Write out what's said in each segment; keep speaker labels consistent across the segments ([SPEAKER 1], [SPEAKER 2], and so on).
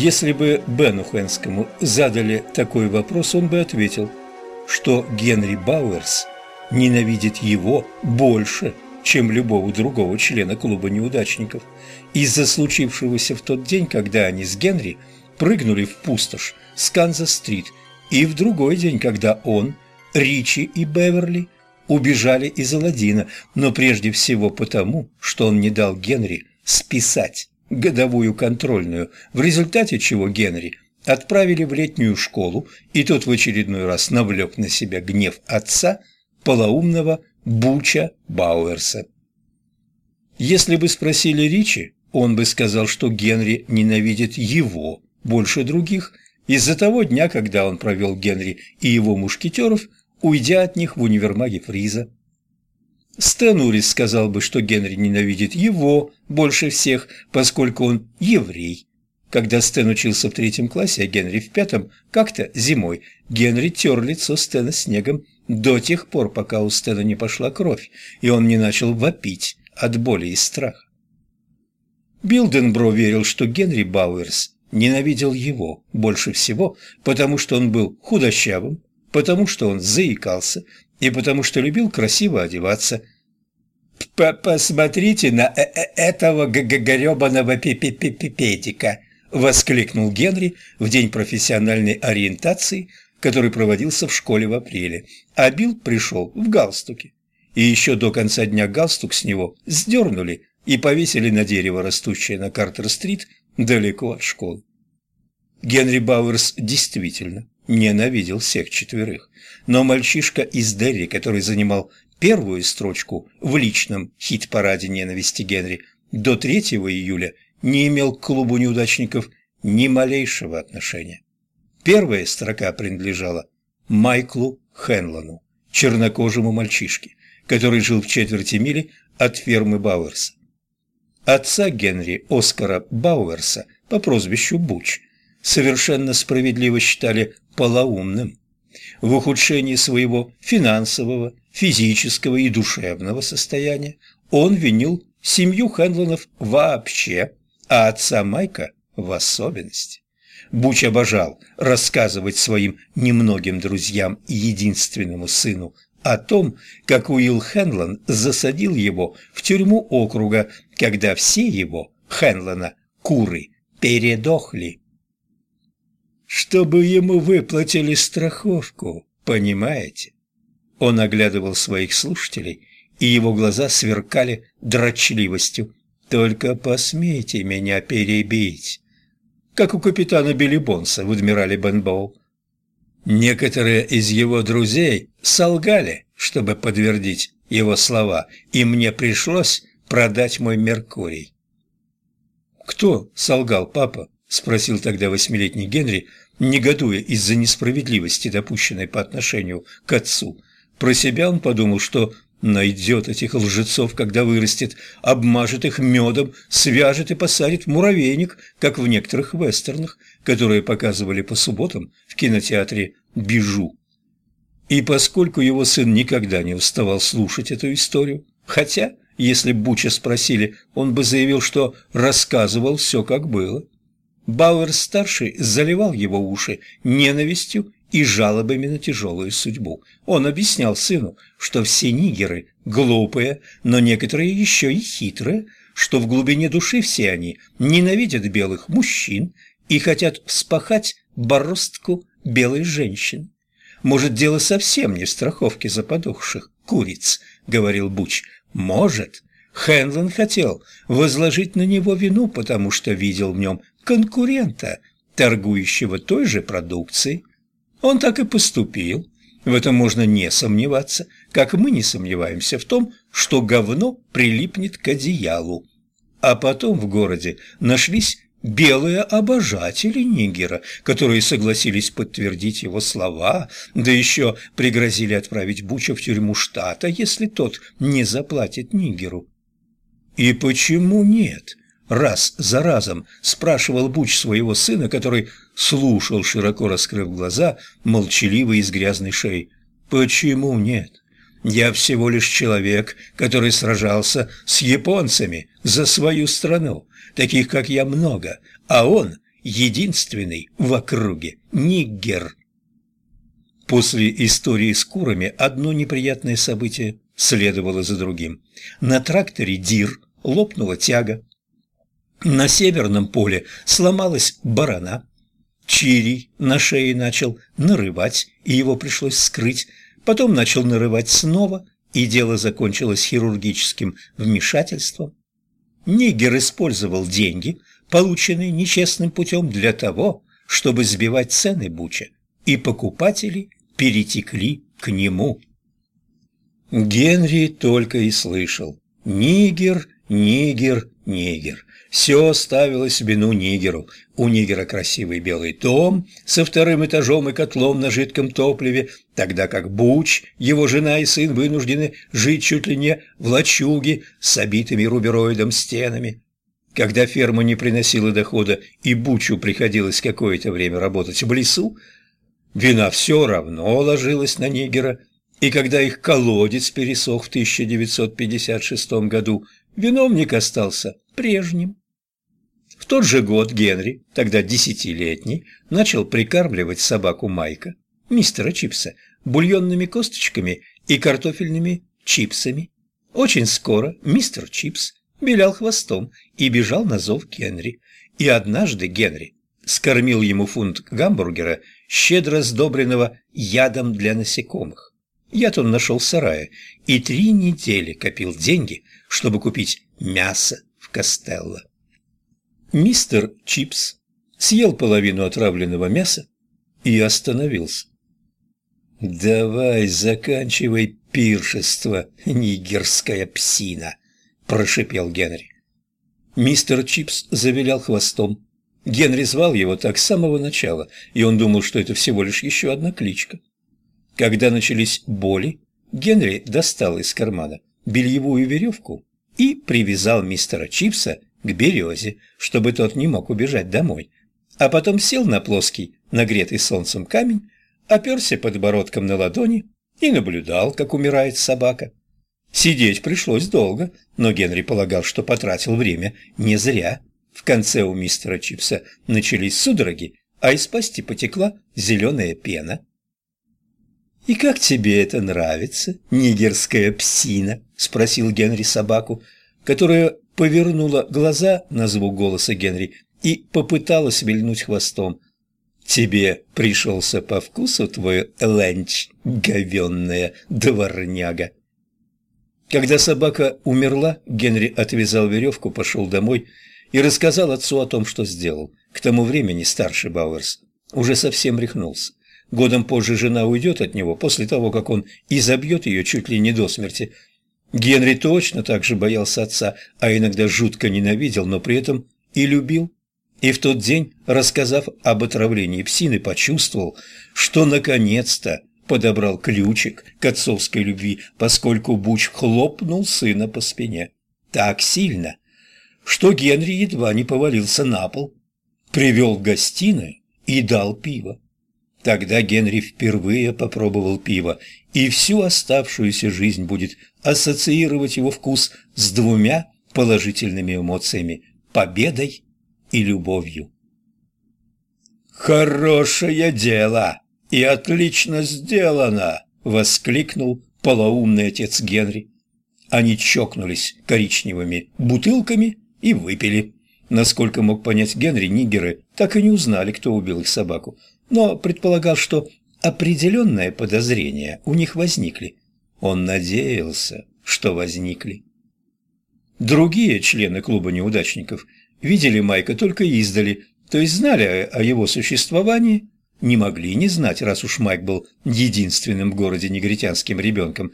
[SPEAKER 1] Если бы Бену Хэнскому задали такой вопрос, он бы ответил, что Генри Бауэрс ненавидит его больше, чем любого другого члена клуба неудачников, из-за случившегося в тот день, когда они с Генри прыгнули в пустошь с Канзас-стрит, и в другой день, когда он, Ричи и Беверли убежали из Аладдина, но прежде всего потому, что он не дал Генри списать годовую контрольную, в результате чего Генри отправили в летнюю школу, и тот в очередной раз навлек на себя гнев отца, полоумного Буча Бауэрса. Если бы спросили Ричи, он бы сказал, что Генри ненавидит его больше других из-за того дня, когда он провел Генри и его мушкетеров, уйдя от них в универмаге Фриза. Стэн Урис сказал бы, что Генри ненавидит его больше всех, поскольку он еврей. Когда Стэн учился в третьем классе, а Генри в пятом, как-то зимой Генри тер лицо Стэна снегом до тех пор, пока у Стэна не пошла кровь, и он не начал вопить от боли и страха. Билденбро верил, что Генри Бауэрс ненавидел его больше всего, потому что он был худощавым, потому что он заикался и потому что любил красиво одеваться. «Посмотрите на э -э этого гребаного педика!» — воскликнул Генри в день профессиональной ориентации, который проводился в школе в апреле, а Билл пришел в галстуке. И еще до конца дня галстук с него сдернули и повесили на дерево, растущее на Картер-стрит, далеко от школы. Генри Бауэрс действительно ненавидел всех четверых. Но мальчишка из Дерри, который занимал первую строчку в личном хит-параде ненависти Генри, до 3 июля не имел к клубу неудачников ни малейшего отношения. Первая строка принадлежала Майклу Хенлону, чернокожему мальчишке, который жил в четверти мили от фермы Бауэрса. Отца Генри Оскара Бауэрса по прозвищу Буч совершенно справедливо считали полоумным. В ухудшении своего финансового, физического и душевного состояния он винил семью Хенлонов вообще, а отца Майка в особенности. Буч обожал рассказывать своим немногим друзьям и единственному сыну о том, как Уилл Хенлон засадил его в тюрьму округа, когда все его, Хенлона, куры, передохли чтобы ему выплатили страховку, понимаете? Он оглядывал своих слушателей, и его глаза сверкали дрочливостью. «Только посмейте меня перебить!» Как у капитана Билли Бонса в «Адмирале Бенбоу». Некоторые из его друзей солгали, чтобы подтвердить его слова, и мне пришлось продать мой Меркурий. «Кто солгал, папа?» – спросил тогда восьмилетний Генри, негодуя из-за несправедливости, допущенной по отношению к отцу. Про себя он подумал, что найдет этих лжецов, когда вырастет, обмажет их медом, свяжет и посадит в муравейник, как в некоторых вестернах, которые показывали по субботам в кинотеатре «Бижу». И поскольку его сын никогда не уставал слушать эту историю, хотя, если Буча спросили, он бы заявил, что рассказывал все, как было – Бауэр-старший заливал его уши ненавистью и жалобами на тяжелую судьбу. Он объяснял сыну, что все нигеры глупые, но некоторые еще и хитрые, что в глубине души все они ненавидят белых мужчин и хотят вспахать бороздку белой женщины. «Может, дело совсем не в страховке за подохших куриц», — говорил Буч. «Может». Хенлон хотел возложить на него вину, потому что видел в нем конкурента, торгующего той же продукцией. Он так и поступил. В этом можно не сомневаться, как мы не сомневаемся в том, что говно прилипнет к одеялу. А потом в городе нашлись белые обожатели Нигера, которые согласились подтвердить его слова, да еще пригрозили отправить Буча в тюрьму штата, если тот не заплатит Нигеру. И почему нет? Раз за разом спрашивал Буч своего сына, который слушал, широко раскрыв глаза, молчаливый из грязной шеи. «Почему нет? Я всего лишь человек, который сражался с японцами за свою страну, таких как я много, а он единственный в округе ниггер. После истории с курами одно неприятное событие следовало за другим. На тракторе «Дир» лопнула тяга. На северном поле сломалась барана. Чирий на шее начал нарывать, и его пришлось скрыть. Потом начал нарывать снова, и дело закончилось хирургическим вмешательством. Нигер использовал деньги, полученные нечестным путем, для того, чтобы сбивать цены Буча, и покупатели перетекли к нему. Генри только и слышал «Нигер, нигер, нигер». Все ставилось в вину нигеру. У нигера красивый белый дом со вторым этажом и котлом на жидком топливе, тогда как Буч, его жена и сын вынуждены жить чуть ли не в лачуге с обитыми рубероидом стенами. Когда ферма не приносила дохода и Бучу приходилось какое-то время работать в лесу, вина все равно ложилась на нигера, и когда их колодец пересох в 1956 году, виновник остался прежним. В тот же год Генри, тогда десятилетний, начал прикармливать собаку Майка, мистера Чипса, бульонными косточками и картофельными чипсами. Очень скоро мистер Чипс вилял хвостом и бежал на зов Генри. И однажды Генри скормил ему фунт гамбургера, щедро сдобренного ядом для насекомых. Яд он нашел в сарае и три недели копил деньги, чтобы купить мясо в Костелло. Мистер Чипс съел половину отравленного мяса и остановился. «Давай заканчивай пиршество, нигерская псина!» – прошипел Генри. Мистер Чипс завилял хвостом. Генри звал его так с самого начала, и он думал, что это всего лишь еще одна кличка. Когда начались боли, Генри достал из кармана бельевую веревку и привязал мистера Чипса к березе, чтобы тот не мог убежать домой, а потом сел на плоский, нагретый солнцем камень, оперся подбородком на ладони и наблюдал, как умирает собака. Сидеть пришлось долго, но Генри полагал, что потратил время не зря. В конце у мистера Чипса начались судороги, а из пасти потекла зеленая пена. «И как тебе это нравится, нигерская псина?» – спросил Генри собаку, которая повернула глаза на звук голоса Генри и попыталась вильнуть хвостом. «Тебе пришелся по вкусу твой ленч, говенная дворняга?» Когда собака умерла, Генри отвязал веревку, пошел домой и рассказал отцу о том, что сделал. К тому времени старший Бауэрс уже совсем рехнулся. Годом позже жена уйдет от него, после того, как он изобьет ее чуть ли не до смерти. Генри точно так же боялся отца, а иногда жутко ненавидел, но при этом и любил. И в тот день, рассказав об отравлении псины, почувствовал, что наконец-то подобрал ключик к отцовской любви, поскольку Буч хлопнул сына по спине. Так сильно, что Генри едва не повалился на пол, привел в гостиную и дал пиво. Тогда Генри впервые попробовал пиво, и всю оставшуюся жизнь будет ассоциировать его вкус с двумя положительными эмоциями – победой и любовью. «Хорошее дело и отлично сделано!» – воскликнул полоумный отец Генри. Они чокнулись коричневыми бутылками и выпили. Насколько мог понять Генри, нигеры так и не узнали, кто убил их собаку – но предполагал, что определенные подозрения у них возникли. Он надеялся, что возникли. Другие члены клуба неудачников видели Майка только издали, то есть знали о его существовании, не могли не знать, раз уж Майк был единственным в городе негритянским ребенком,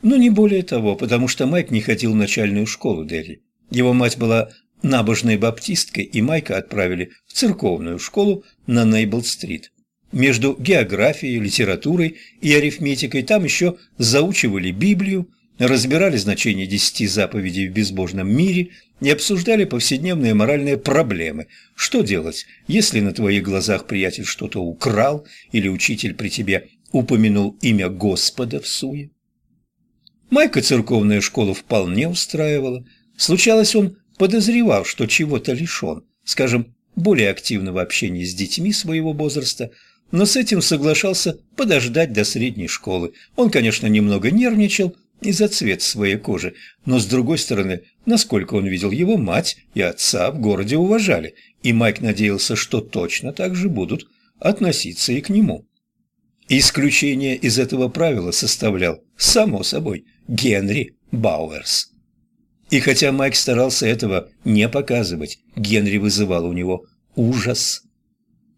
[SPEAKER 1] но не более того, потому что Майк не ходил в начальную школу Дерри. Его мать была набожной баптисткой, и Майка отправили в церковную школу на Нейбл-стрит. Между географией, литературой и арифметикой там еще заучивали Библию, разбирали значение десяти заповедей в безбожном мире и обсуждали повседневные моральные проблемы. Что делать, если на твоих глазах приятель что-то украл или учитель при тебе упомянул имя Господа в суе? Майка церковная школа вполне устраивала. Случалось, он подозревал, что чего-то лишен, скажем, более активного общения с детьми своего возраста, но с этим соглашался подождать до средней школы. Он, конечно, немного нервничал из-за цвет своей кожи, но, с другой стороны, насколько он видел, его мать и отца в городе уважали, и Майк надеялся, что точно так же будут относиться и к нему. Исключение из этого правила составлял, само собой, Генри Бауэрс. И хотя Майк старался этого не показывать, Генри вызывал у него ужас.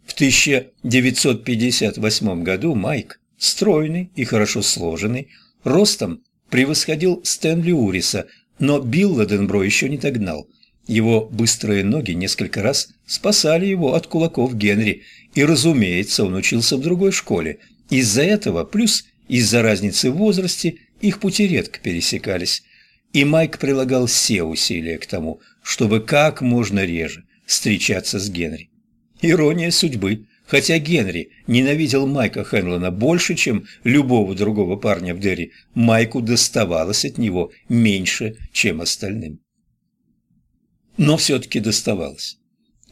[SPEAKER 1] В 1958 году Майк, стройный и хорошо сложенный, ростом превосходил Стэнли Уриса, но Билл Ладенбро еще не догнал. Его быстрые ноги несколько раз спасали его от кулаков Генри, и, разумеется, он учился в другой школе. Из-за этого, плюс из-за разницы в возрасте, их пути редко пересекались. И Майк прилагал все усилия к тому, чтобы как можно реже встречаться с Генри. Ирония судьбы. Хотя Генри ненавидел Майка Хенлона больше, чем любого другого парня в Дерри, Майку доставалось от него меньше, чем остальным. Но все-таки доставалось.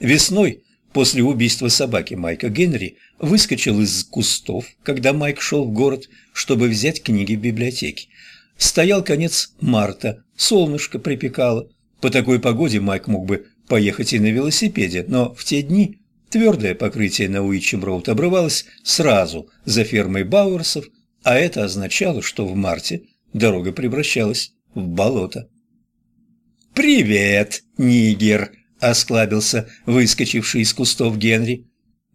[SPEAKER 1] Весной, после убийства собаки Майка, Генри выскочил из кустов, когда Майк шел в город, чтобы взять книги в библиотеке. Стоял конец марта, солнышко припекало. По такой погоде Майк мог бы поехать и на велосипеде, но в те дни Твердое покрытие на Уитчем-Роуд обрывалось сразу за фермой Бауэрсов, а это означало, что в марте дорога превращалась в болото. «Привет, нигер!» – осклабился выскочивший из кустов Генри.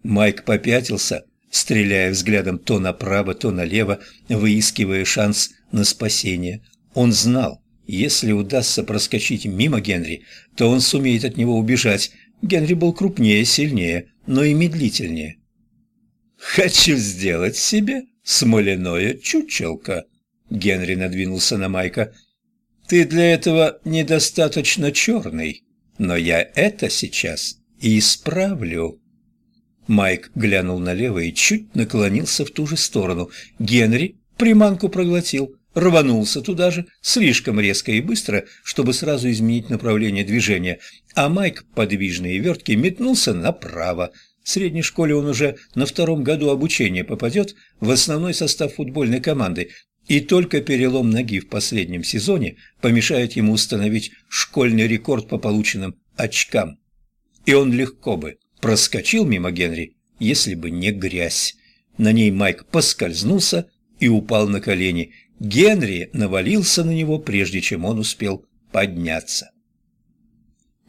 [SPEAKER 1] Майк попятился, стреляя взглядом то направо, то налево, выискивая шанс на спасение. Он знал, если удастся проскочить мимо Генри, то он сумеет от него убежать, Генри был крупнее, сильнее, но и медлительнее. «Хочу сделать себе смоляное чучелко», — Генри надвинулся на Майка. «Ты для этого недостаточно черный, но я это сейчас и исправлю». Майк глянул налево и чуть наклонился в ту же сторону. Генри приманку проглотил рванулся туда же, слишком резко и быстро, чтобы сразу изменить направление движения, а Майк, подвижный и верткий, метнулся направо. В средней школе он уже на втором году обучения попадет в основной состав футбольной команды, и только перелом ноги в последнем сезоне помешает ему установить школьный рекорд по полученным очкам. И он легко бы проскочил мимо Генри, если бы не грязь. На ней Майк поскользнулся и упал на колени. Генри навалился на него, прежде чем он успел подняться.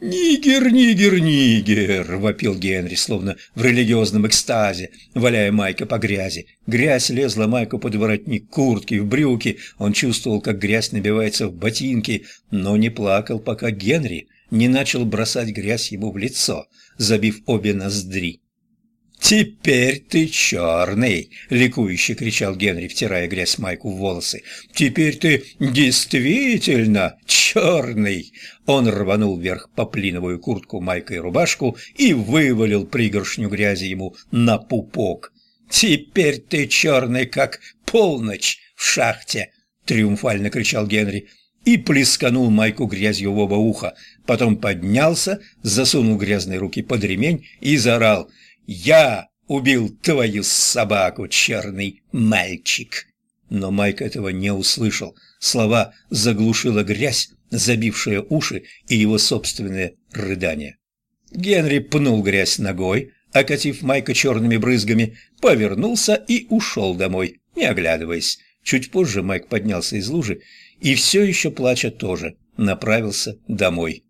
[SPEAKER 1] «Нигер, нигер, нигер!» — вопил Генри, словно в религиозном экстазе, валяя Майка по грязи. Грязь лезла Майку под воротник куртки, в брюки. Он чувствовал, как грязь набивается в ботинки, но не плакал, пока Генри не начал бросать грязь ему в лицо, забив обе ноздри. «Теперь ты черный!» — ликующе кричал Генри, втирая грязь Майку в волосы. «Теперь ты действительно черный!» Он рванул вверх поплиновую куртку Майка и рубашку и вывалил пригоршню грязи ему на пупок. «Теперь ты черный, как полночь в шахте!» — триумфально кричал Генри и плесканул Майку грязью в оба уха. Потом поднялся, засунул грязные руки под ремень и заорал — «Я убил твою собаку, черный мальчик!» Но Майк этого не услышал. Слова заглушила грязь, забившая уши и его собственное рыдание. Генри пнул грязь ногой, окатив Майка черными брызгами, повернулся и ушел домой, не оглядываясь. Чуть позже Майк поднялся из лужи и все еще плача тоже направился домой.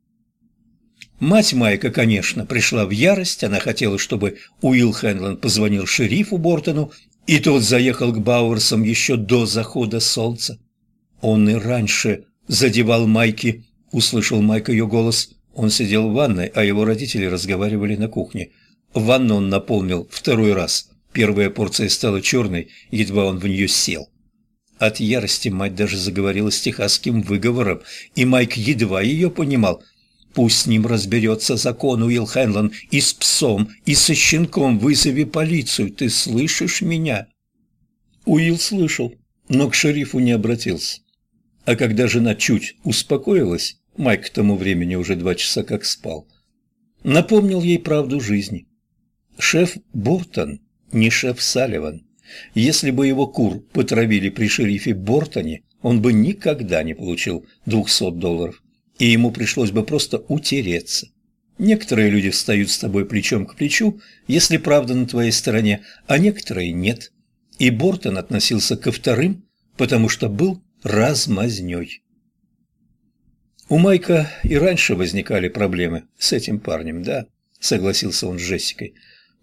[SPEAKER 1] Мать Майка, конечно, пришла в ярость. Она хотела, чтобы Уилл Хенлон позвонил шерифу Бортону, и тот заехал к Бауэрсам еще до захода солнца. Он и раньше задевал Майки, услышал Майк ее голос. Он сидел в ванной, а его родители разговаривали на кухне. Ванну он наполнил второй раз. Первая порция стала черной, едва он в нее сел. От ярости мать даже заговорила с техасским выговором, и Майк едва ее понимал – Пусть с ним разберется закон Уилл Хэнлон и с псом, и со щенком. Вызови полицию, ты слышишь меня?» Уилл слышал, но к шерифу не обратился. А когда жена чуть успокоилась, Майк к тому времени уже два часа как спал. напомнил ей правду жизни. Шеф Бортон не шеф Салливан. Если бы его кур потравили при шерифе Бортоне, он бы никогда не получил 200 долларов, и ему пришлось бы просто утереться. Некоторые люди встают с тобой плечом к плечу, если правда на твоей стороне, а некоторые нет. И Бортон относился ко вторым, потому что был размазнёй. У Майка и раньше возникали проблемы с этим парнем, да, согласился он с Джессикой.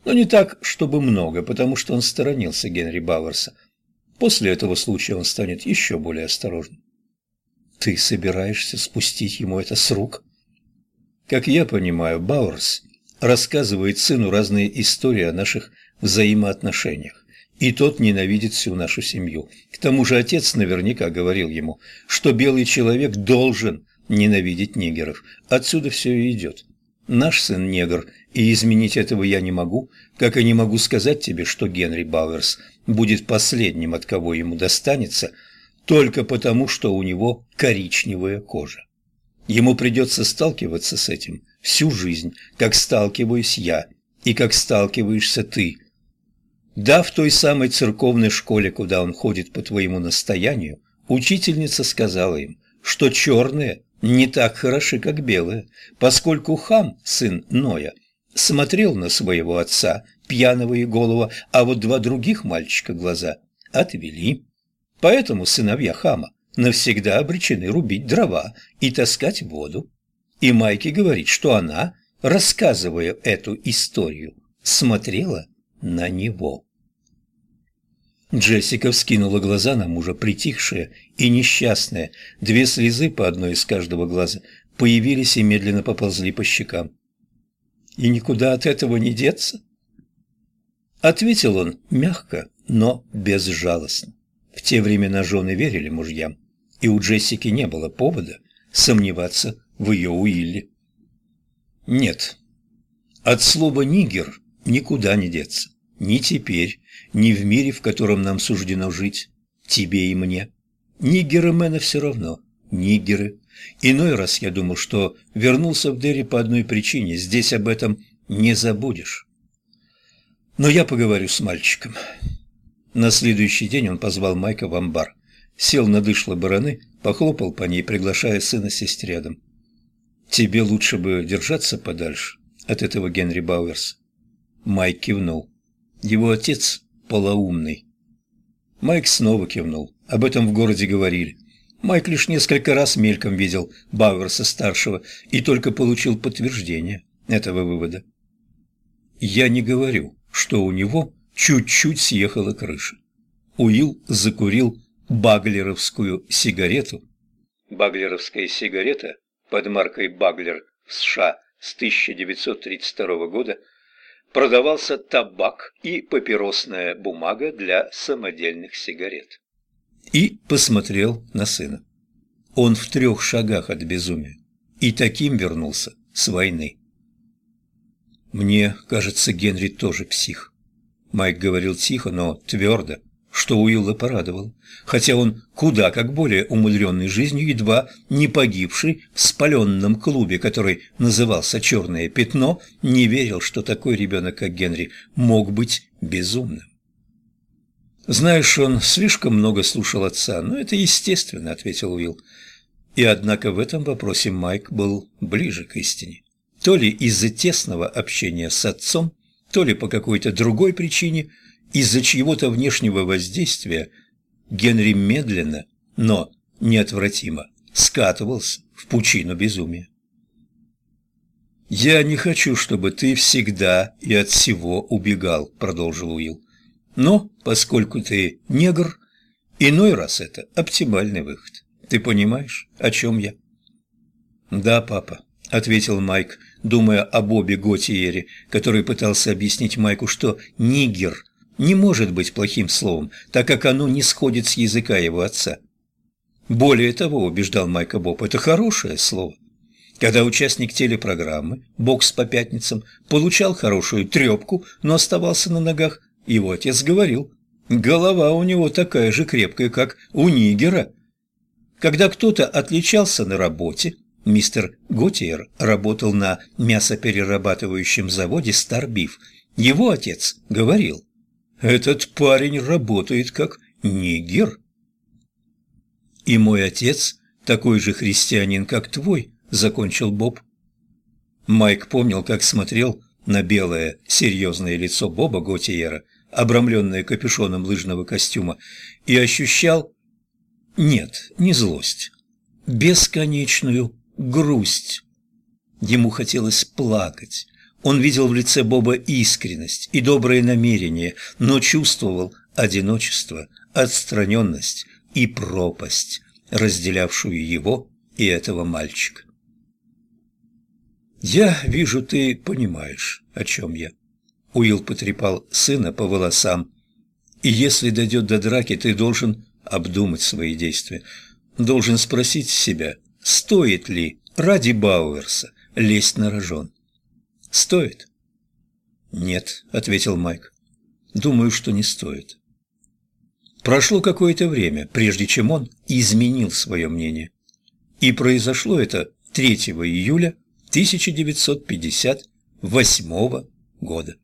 [SPEAKER 1] Но не так, чтобы много, потому что он сторонился Генри Бауэрса. После этого случая он станет еще более осторожным. Ты собираешься спустить ему это с рук? Как я понимаю, Бауэрс рассказывает сыну разные истории о наших взаимоотношениях, и тот ненавидит всю нашу семью. К тому же отец наверняка говорил ему, что белый человек должен ненавидеть нигеров. Отсюда все и идет. Наш сын негр, и изменить этого я не могу, как и не могу сказать тебе, что Генри Бауэрс будет последним, от кого ему достанется, только потому, что у него коричневая кожа. Ему придется сталкиваться с этим всю жизнь, как сталкиваюсь я и как сталкиваешься ты. Да, в той самой церковной школе, куда он ходит по твоему настоянию, учительница сказала им, что черные не так хороши, как белые, поскольку хам, сын Ноя, смотрел на своего отца, пьяного и голого, а вот два других мальчика глаза отвели. Поэтому сыновья хама навсегда обречены рубить дрова и таскать воду. И Майки говорит, что она, рассказывая эту историю, смотрела на него. Джессика вскинула глаза на мужа, притихшая и несчастная. Две слезы по одной из каждого глаза появились и медленно поползли по щекам. «И никуда от этого не деться?» Ответил он мягко, но безжалостно. В те времена жены верили мужьям, и у Джессики не было повода сомневаться в ее Уилле. Нет, от слова «нигер» никуда не деться. Ни теперь, ни в мире, в котором нам суждено жить, тебе и мне. Нигеры Мэна все равно, нигеры. Иной раз я думал, что вернулся в Дерри по одной причине, здесь об этом не забудешь. Но я поговорю с мальчиком. На следующий день он позвал Майка в амбар, сел на дышло бараны, похлопал по ней, приглашая сына сесть рядом. «Тебе лучше бы держаться подальше от этого Генри Бауэрса». Майк кивнул. Его отец полоумный. Майк снова кивнул. Об этом в городе говорили. Майк лишь несколько раз мельком видел Бауэрса-старшего и только получил подтверждение этого вывода. Я не говорю, что у него чуть-чуть съехала крыша. Уилл закурил баглеровскую сигарету. Баглеровская сигарета под маркой Баглер в США с 1932 года – продавался табак и папиросная бумага для самодельных сигарет. И посмотрел на сына. Он в трех шагах от безумия. И таким вернулся с войны. «Мне кажется, Генри тоже псих». Майк говорил тихо, но твердо, что Уилла порадовал, хотя он куда как более умудренный жизнью, едва не погибший в спаленном клубе, который назывался «Черное пятно», не верил, что такой ребенок, как Генри, мог быть безумным. «Знаешь, он слишком много слушал отца, но это естественно», — ответил Уилл. И однако в этом вопросе Майк был ближе к истине. То ли из-за тесного общения с отцом, то ли по какой-то другой причине – из-за чьего-то внешнего воздействия Генри медленно, но неотвратимо скатывался в пучину безумия. «Я не хочу, чтобы ты всегда и от всего убегал», — продолжил Уилл. «Но, поскольку ты негр, иной раз это оптимальный выход. Ты понимаешь, о чем я?» «Да, папа», — ответил Майк, думая о Бобе Готиере, который пытался объяснить Майку, что «нигер» не может быть плохим словом, так как оно не сходит с языка его отца. Более того, убеждал Майка Боб, это хорошее слово. Когда участник телепрограммы «Бокс по пятницам» получал хорошую трепку, но оставался на ногах, его отец говорил, голова у него такая же крепкая, как у Нигера. Когда кто-то отличался на работе, Мистер Готиер работал на мясоперерабатывающем заводе «Старбиф». Его отец говорил, «Этот парень работает как нигер». «И мой отец такой же христианин, как твой», — закончил Боб. Майк помнил, как смотрел на белое серьезное лицо Боба Готиера, обрамленное капюшоном лыжного костюма, и ощущал... Нет, не злость. Бесконечную грусть. Ему хотелось плакать. Он видел в лице Боба искренность и добрые намерения, но чувствовал одиночество, отстраненность и пропасть, разделявшую его и этого мальчика. «Я вижу, ты понимаешь, о чем я». Уилл потрепал сына по волосам. «И если дойдет до драки, ты должен обдумать свои действия. Должен спросить себя, стоит ли ради Бауэрса лезть на рожон. Стоит?» «Нет», — ответил Майк. «Думаю, что не стоит». Прошло какое-то время, прежде чем он изменил свое мнение. И произошло это 3 июля 1958 года.